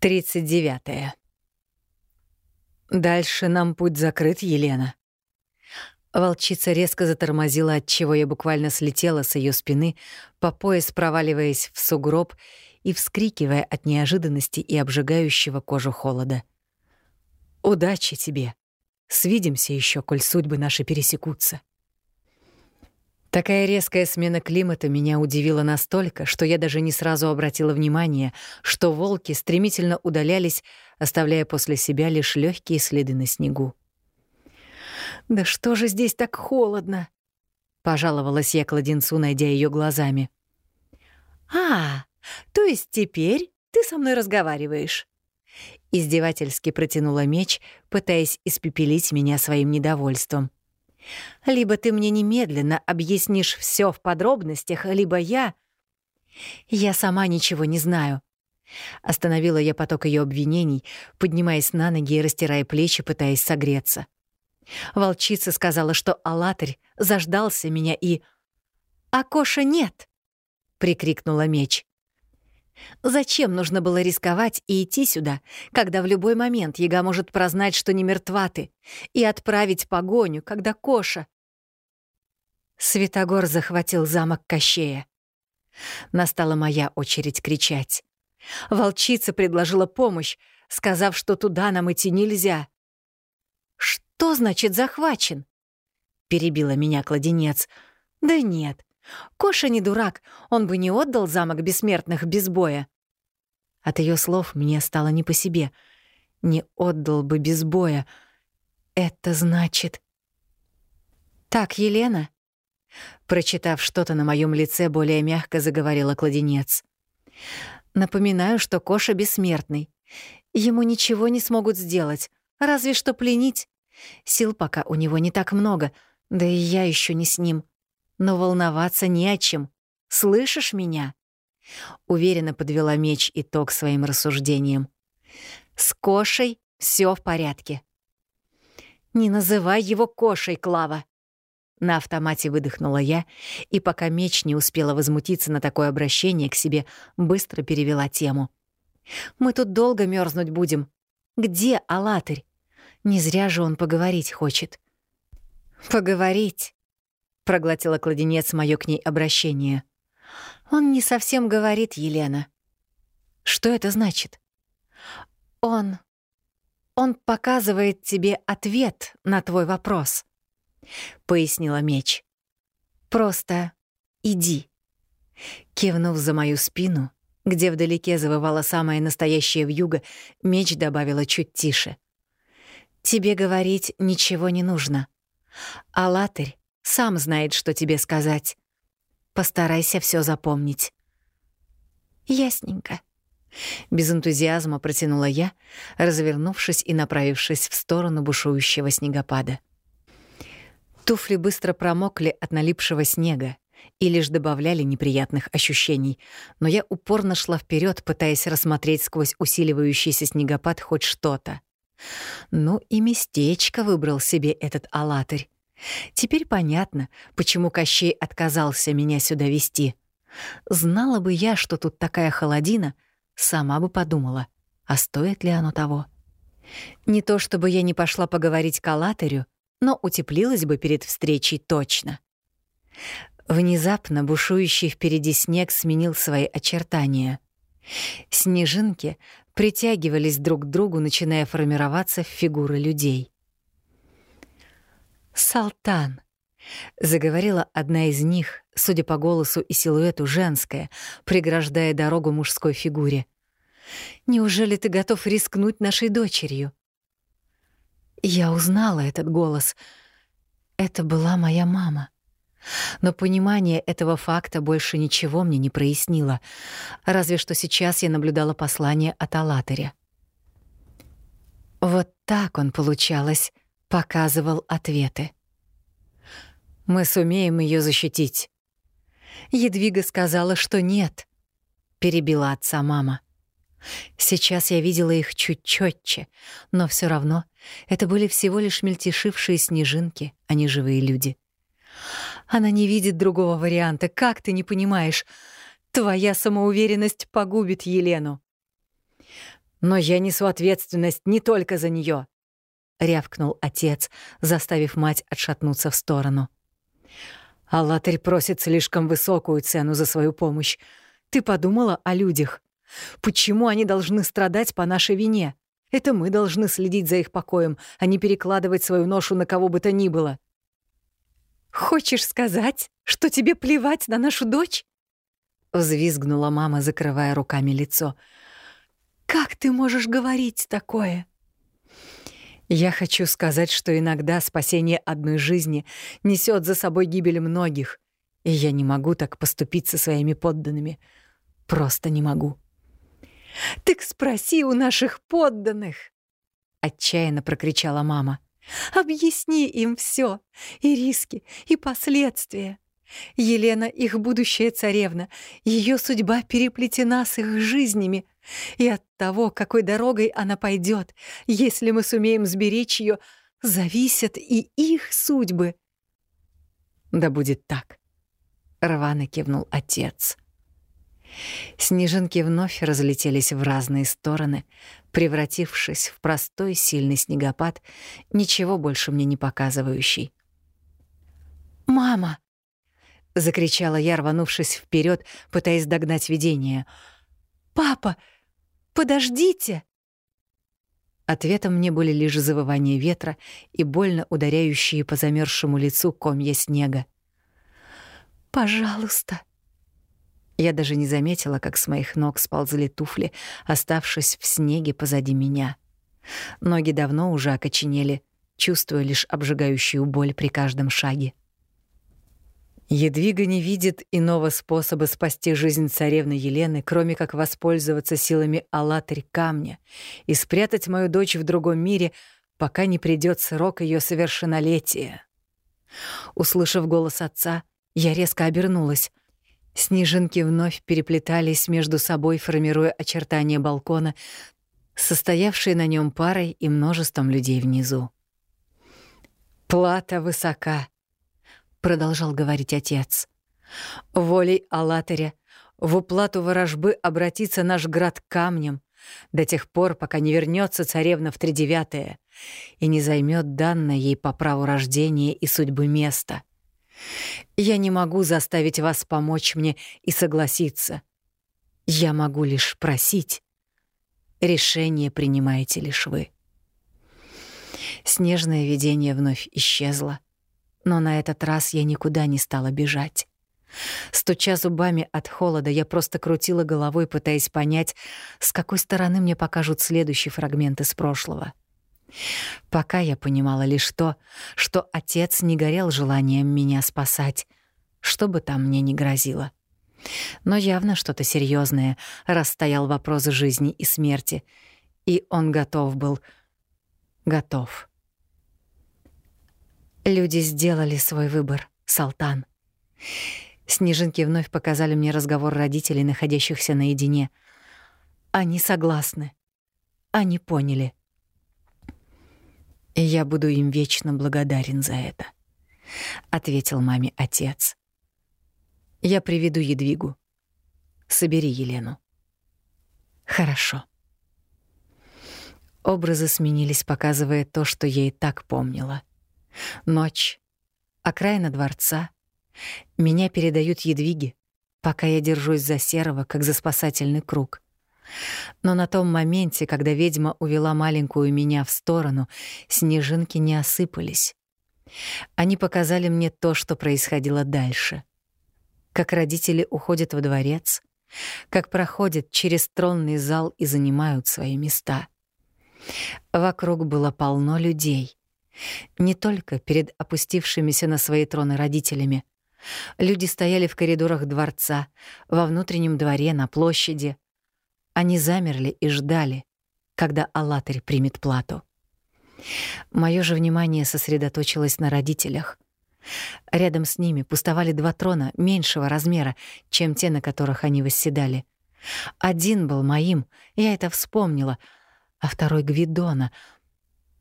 39. Дальше нам путь закрыт, Елена. Волчица резко затормозила, от чего я буквально слетела с ее спины, по пояс проваливаясь в сугроб и вскрикивая от неожиданности и обжигающего кожу холода. «Удачи тебе! Свидимся еще, коль судьбы наши пересекутся!» Такая резкая смена климата меня удивила настолько, что я даже не сразу обратила внимание, что волки стремительно удалялись, оставляя после себя лишь легкие следы на снегу. «Да что же здесь так холодно?» — пожаловалась я кладенцу, найдя ее глазами. «А, то есть теперь ты со мной разговариваешь?» Издевательски протянула меч, пытаясь испепелить меня своим недовольством. «Либо ты мне немедленно объяснишь все в подробностях, либо я...» «Я сама ничего не знаю». Остановила я поток ее обвинений, поднимаясь на ноги и растирая плечи, пытаясь согреться. Волчица сказала, что Алатырь заждался меня и... «А Коша нет!» — прикрикнула меч. «Зачем нужно было рисковать и идти сюда, когда в любой момент яга может прознать, что не мертва ты, и отправить погоню, когда Коша...» Святогор захватил замок Кощея. Настала моя очередь кричать. Волчица предложила помощь, сказав, что туда нам идти нельзя. «Что значит захвачен?» — перебила меня кладенец. «Да нет, Коша не дурак, он бы не отдал замок бессмертных без боя». От ее слов мне стало не по себе. «Не отдал бы без боя. Это значит...» «Так, Елена?» Прочитав что-то на моем лице, более мягко заговорила кладенец. «Напоминаю, что Коша бессмертный. Ему ничего не смогут сделать, разве что пленить. Сил пока у него не так много, да и я еще не с ним. Но волноваться не о чем. Слышишь меня?» Уверенно подвела меч итог своим рассуждениям. «С Кошей все в порядке». «Не называй его Кошей, Клава!» На автомате выдохнула я, и пока меч не успела возмутиться на такое обращение к себе, быстро перевела тему. «Мы тут долго мерзнуть будем. Где Алатырь? Не зря же он поговорить хочет. «Поговорить», — проглотила кладенец моё к ней обращение. «Он не совсем говорит, Елена». «Что это значит?» «Он... он показывает тебе ответ на твой вопрос», — пояснила меч. «Просто иди». Кивнув за мою спину, где вдалеке завывала самая настоящая вьюга, меч добавила чуть тише. Тебе говорить ничего не нужно. А Латырь сам знает, что тебе сказать. Постарайся все запомнить. Ясненько. Без энтузиазма протянула я, развернувшись и направившись в сторону бушующего снегопада. Туфли быстро промокли от налипшего снега и лишь добавляли неприятных ощущений, но я упорно шла вперед, пытаясь рассмотреть сквозь усиливающийся снегопад хоть что-то. Ну и местечко выбрал себе этот алатырь. Теперь понятно, почему Кощей отказался меня сюда вести. Знала бы я, что тут такая холодина, сама бы подумала, а стоит ли оно того. Не то чтобы я не пошла поговорить к Алатырю, но утеплилась бы перед встречей точно. Внезапно бушующий впереди снег сменил свои очертания. Снежинки притягивались друг к другу, начиная формироваться в фигуры людей. «Салтан», — заговорила одна из них, судя по голосу и силуэту женская, преграждая дорогу мужской фигуре. «Неужели ты готов рискнуть нашей дочерью?» Я узнала этот голос. Это была моя мама. Но понимание этого факта больше ничего мне не прояснило, разве что сейчас я наблюдала послание от Алатыря. Вот так он, получалось, показывал ответы. «Мы сумеем ее защитить». Едвига сказала, что нет, — перебила отца мама. Сейчас я видела их чуть четче, но все равно это были всего лишь мельтешившие снежинки, а не живые люди. Она не видит другого варианта. Как ты не понимаешь? Твоя самоуверенность погубит Елену. Но я несу ответственность не только за нее, рявкнул отец, заставив мать отшатнуться в сторону. Аллатырь просит слишком высокую цену за свою помощь. Ты подумала о людях? Почему они должны страдать по нашей вине? Это мы должны следить за их покоем, а не перекладывать свою ношу на кого бы то ни было. Хочешь сказать, что тебе плевать на нашу дочь? Взвизгнула мама, закрывая руками лицо. Как ты можешь говорить такое? Я хочу сказать, что иногда спасение одной жизни несет за собой гибель многих, и я не могу так поступить со своими подданными. Просто не могу. «Так спроси у наших подданных!» — отчаянно прокричала мама. «Объясни им все, и риски, и последствия. Елена — их будущая царевна, ее судьба переплетена с их жизнями, и от того, какой дорогой она пойдет, если мы сумеем сберечь ее, зависят и их судьбы». «Да будет так», — рвано кивнул отец. Снежинки вновь разлетелись в разные стороны, превратившись в простой сильный снегопад, ничего больше мне не показывающий. «Мама!» — закричала я, рванувшись вперед, пытаясь догнать видение. «Папа, подождите!» Ответом мне были лишь завывание ветра и больно ударяющие по замерзшему лицу комья снега. «Пожалуйста!» Я даже не заметила, как с моих ног сползли туфли, оставшись в снеге позади меня. Ноги давно уже окоченели, чувствуя лишь обжигающую боль при каждом шаге. Едвига не видит иного способа спасти жизнь царевны Елены, кроме как воспользоваться силами Аллатырь камня и спрятать мою дочь в другом мире, пока не придет срок ее совершеннолетия. Услышав голос отца, я резко обернулась — Снежинки вновь переплетались между собой, формируя очертания балкона, состоявшие на нем парой и множеством людей внизу. «Плата высока», — продолжал говорить отец. «Волей Аллатыря в уплату ворожбы обратится наш град камнем до тех пор, пока не вернется царевна в тридевятое и не займет данное ей по праву рождения и судьбы место. Я не могу заставить вас помочь мне и согласиться. Я могу лишь просить. Решение принимаете лишь вы. Снежное видение вновь исчезло, но на этот раз я никуда не стала бежать. Стуча зубами от холода, я просто крутила головой, пытаясь понять, с какой стороны мне покажут следующий фрагмент из прошлого — Пока я понимала лишь то, что отец не горел желанием меня спасать, что бы там мне ни грозило. Но явно что-то серьезное, раз стоял вопрос жизни и смерти, и он готов был. Готов. Люди сделали свой выбор, Салтан. Снежинки вновь показали мне разговор родителей, находящихся наедине. Они согласны. Они поняли — я буду им вечно благодарен за это, ответил маме отец. Я приведу Едвигу. Собери Елену. Хорошо. Образы сменились, показывая то, что я и так помнила. Ночь, окраина дворца. Меня передают Едвиге, пока я держусь за серого, как за спасательный круг. Но на том моменте, когда ведьма увела маленькую меня в сторону, снежинки не осыпались. Они показали мне то, что происходило дальше. Как родители уходят во дворец, как проходят через тронный зал и занимают свои места. Вокруг было полно людей. Не только перед опустившимися на свои троны родителями. Люди стояли в коридорах дворца, во внутреннем дворе, на площади — они замерли и ждали, когда Аллатырь примет плату. Моё же внимание сосредоточилось на родителях. Рядом с ними пустовали два трона меньшего размера, чем те, на которых они восседали. Один был моим, я это вспомнила, а второй — Гвидона.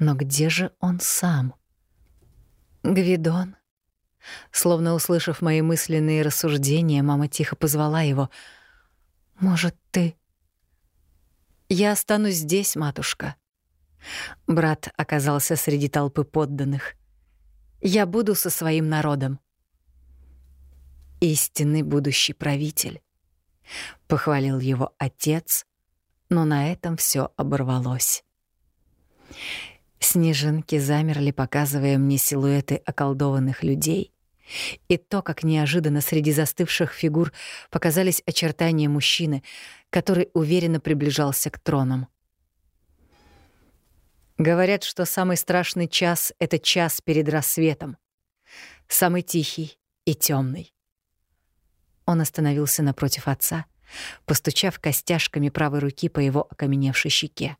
Но где же он сам? «Гвидон?» Словно услышав мои мысленные рассуждения, мама тихо позвала его. «Может, ты Я останусь здесь, матушка. Брат оказался среди толпы подданных. Я буду со своим народом. Истинный будущий правитель. Похвалил его отец, но на этом все оборвалось. Снежинки замерли, показывая мне силуэты околдованных людей, и то, как неожиданно среди застывших фигур показались очертания мужчины, который уверенно приближался к тронам. Говорят, что самый страшный час — это час перед рассветом, самый тихий и темный. Он остановился напротив отца, постучав костяшками правой руки по его окаменевшей щеке.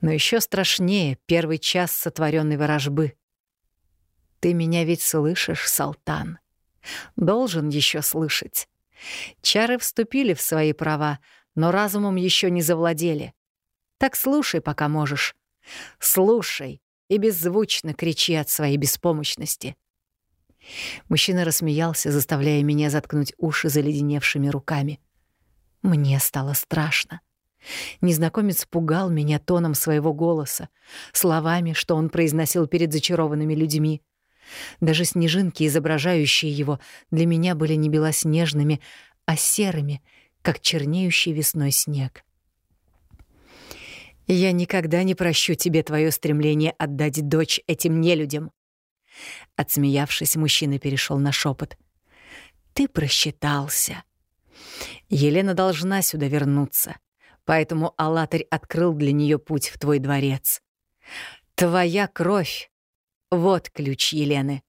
Но еще страшнее первый час сотворенной ворожбы. Ты меня ведь слышишь, Салтан? Должен еще слышать. Чары вступили в свои права, но разумом еще не завладели. Так слушай, пока можешь. Слушай и беззвучно кричи от своей беспомощности. Мужчина рассмеялся, заставляя меня заткнуть уши заледеневшими руками. Мне стало страшно. Незнакомец пугал меня тоном своего голоса, словами, что он произносил перед зачарованными людьми. Даже снежинки, изображающие его, для меня были не белоснежными, а серыми, как чернеющий весной снег. «Я никогда не прощу тебе твое стремление отдать дочь этим нелюдям». Отсмеявшись, мужчина перешел на шепот. «Ты просчитался. Елена должна сюда вернуться поэтому Аллатарь открыл для нее путь в твой дворец. Твоя кровь — вот ключ Елены.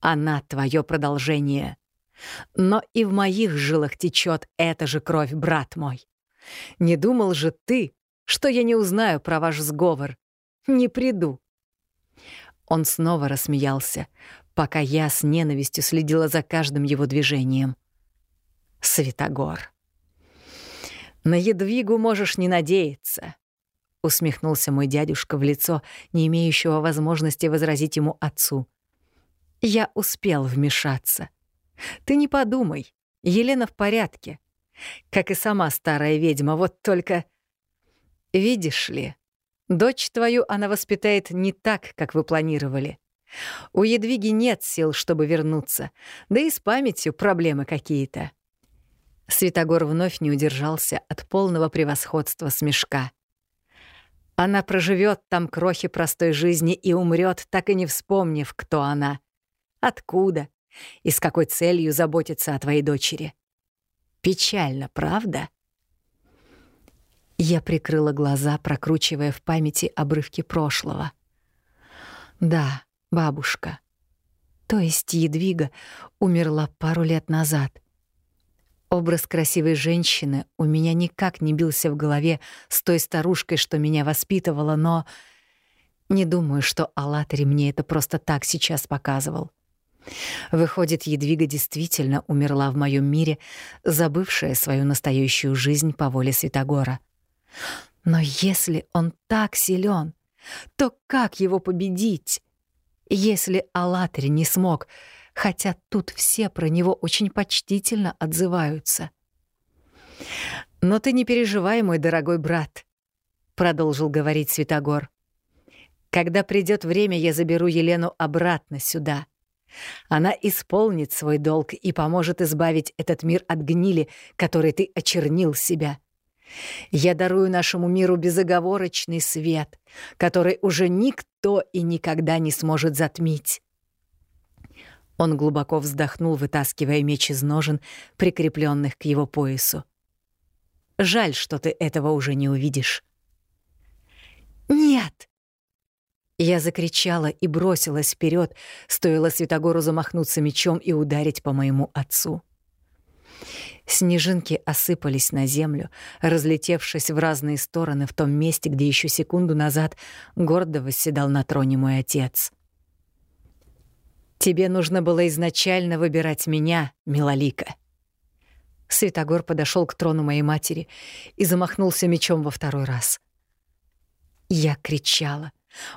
Она — твое продолжение. Но и в моих жилах течет эта же кровь, брат мой. Не думал же ты, что я не узнаю про ваш сговор? Не приду. Он снова рассмеялся, пока я с ненавистью следила за каждым его движением. Святогор. На едвигу можешь не надеяться. Усмехнулся мой дядюшка в лицо, не имеющего возможности возразить ему отцу. Я успел вмешаться. Ты не подумай, Елена в порядке. Как и сама старая ведьма, вот только... Видишь ли, дочь твою она воспитает не так, как вы планировали. У Едвиги нет сил, чтобы вернуться, да и с памятью проблемы какие-то. Святогор вновь не удержался от полного превосходства смешка. Она проживет там крохи простой жизни и умрет, так и не вспомнив, кто она, откуда и с какой целью заботиться о твоей дочери. Печально, правда? Я прикрыла глаза, прокручивая в памяти обрывки прошлого. Да, бабушка, то есть Едвига, умерла пару лет назад — Образ красивой женщины у меня никак не бился в голове с той старушкой, что меня воспитывала, но не думаю, что Аллатари мне это просто так сейчас показывал. Выходит, Едвига действительно умерла в моем мире, забывшая свою настоящую жизнь по воле Святогора. Но если он так силен, то как его победить? Если Аллатари не смог, хотя тут все про него очень почтительно отзываются. «Но ты не переживай, мой дорогой брат», — продолжил говорить Святогор. «Когда придет время, я заберу Елену обратно сюда. Она исполнит свой долг и поможет избавить этот мир от гнили, которой ты очернил себя. Я дарую нашему миру безоговорочный свет, который уже никто и никогда не сможет затмить. Он глубоко вздохнул, вытаскивая меч из ножен, прикрепленных к его поясу. «Жаль, что ты этого уже не увидишь». «Нет!» Я закричала и бросилась вперед, стоило Святогору замахнуться мечом и ударить по моему отцу. Снежинки осыпались на землю, разлетевшись в разные стороны в том месте, где еще секунду назад гордо восседал на троне мой отец. Тебе нужно было изначально выбирать меня, Милолика. Святогор подошел к трону моей матери и замахнулся мечом во второй раз. Я кричала,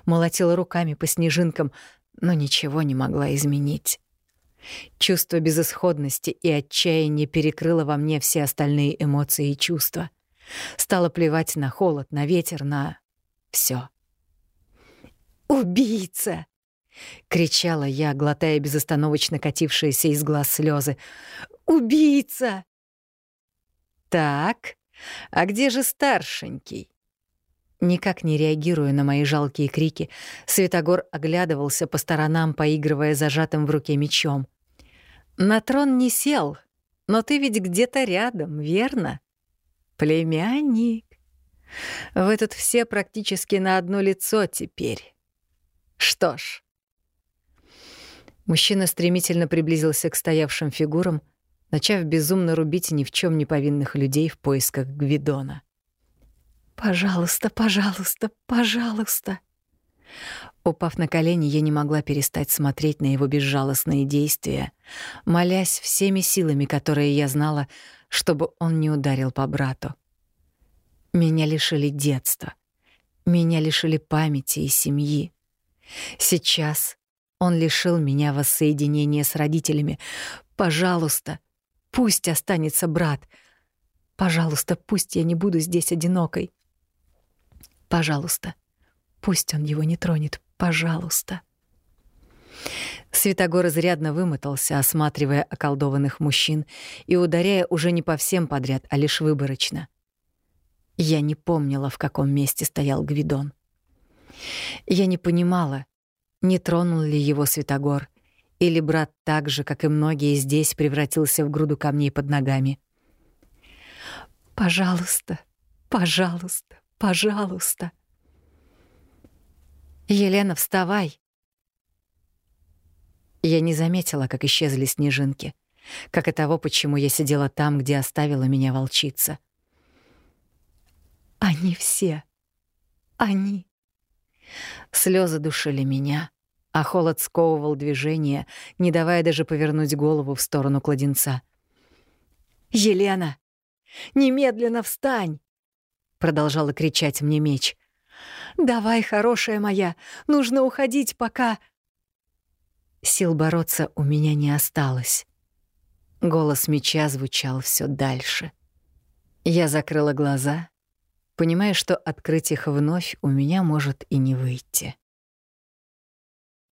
молотила руками по снежинкам, но ничего не могла изменить. Чувство безысходности и отчаяния перекрыло во мне все остальные эмоции и чувства. Стало плевать на холод, на ветер, на все. «Убийца!» — кричала я, глотая безостановочно катившиеся из глаз слезы. «Убийца!» «Так, а где же старшенький?» Никак не реагируя на мои жалкие крики, Светогор оглядывался по сторонам, поигрывая зажатым в руке мечом. «На трон не сел, но ты ведь где-то рядом, верно? Племянник. Вы тут все практически на одно лицо теперь. Что ж...» Мужчина стремительно приблизился к стоявшим фигурам, начав безумно рубить ни в чем не повинных людей в поисках Гвидона. «Пожалуйста, пожалуйста, пожалуйста!» Упав на колени, я не могла перестать смотреть на его безжалостные действия, молясь всеми силами, которые я знала, чтобы он не ударил по брату. Меня лишили детства, меня лишили памяти и семьи. Сейчас он лишил меня воссоединения с родителями. Пожалуйста, пусть останется брат. Пожалуйста, пусть я не буду здесь одинокой. Пожалуйста. Пусть он его не тронет. Пожалуйста. Святогор изрядно вымотался, осматривая околдованных мужчин и ударяя уже не по всем подряд, а лишь выборочно. Я не помнила, в каком месте стоял Гвидон. Я не понимала, не тронул ли его Святогор, или брат так же, как и многие здесь, превратился в груду камней под ногами. «Пожалуйста, пожалуйста, Пожалуйста. Елена, вставай. Я не заметила, как исчезли снежинки, как и того, почему я сидела там, где оставила меня волчица. Они все. Они. Слезы душили меня, а холод сковывал движение, не давая даже повернуть голову в сторону кладенца. «Елена! Немедленно встань!» продолжала кричать мне меч. «Давай, хорошая моя, нужно уходить, пока...» Сил бороться у меня не осталось. Голос меча звучал все дальше. Я закрыла глаза, понимая, что открыть их вновь у меня может и не выйти.